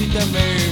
e também.